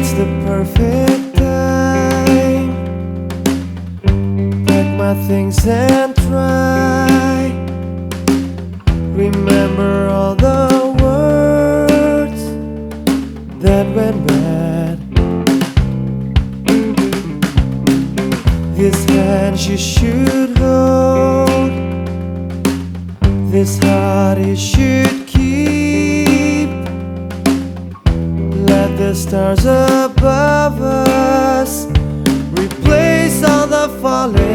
That's the perfect time. Pack my things and try. Remember all the words that went bad. This hand you should hold. This heart you should stars above us replace all the fallen.